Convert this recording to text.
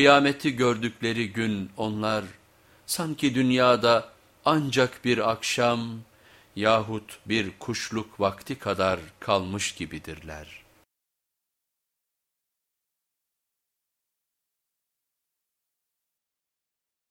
Kıyameti gördükleri gün onlar sanki dünyada ancak bir akşam yahut bir kuşluk vakti kadar kalmış gibidirler.''